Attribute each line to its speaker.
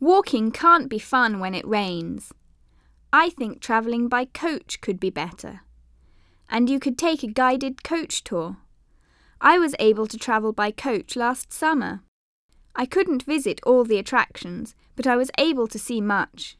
Speaker 1: Walking can't be fun when it rains. I think travelling by coach could be better. And you could take a guided coach tour. I was able to travel by coach last summer. I couldn't visit all the attractions, but I was able to see much.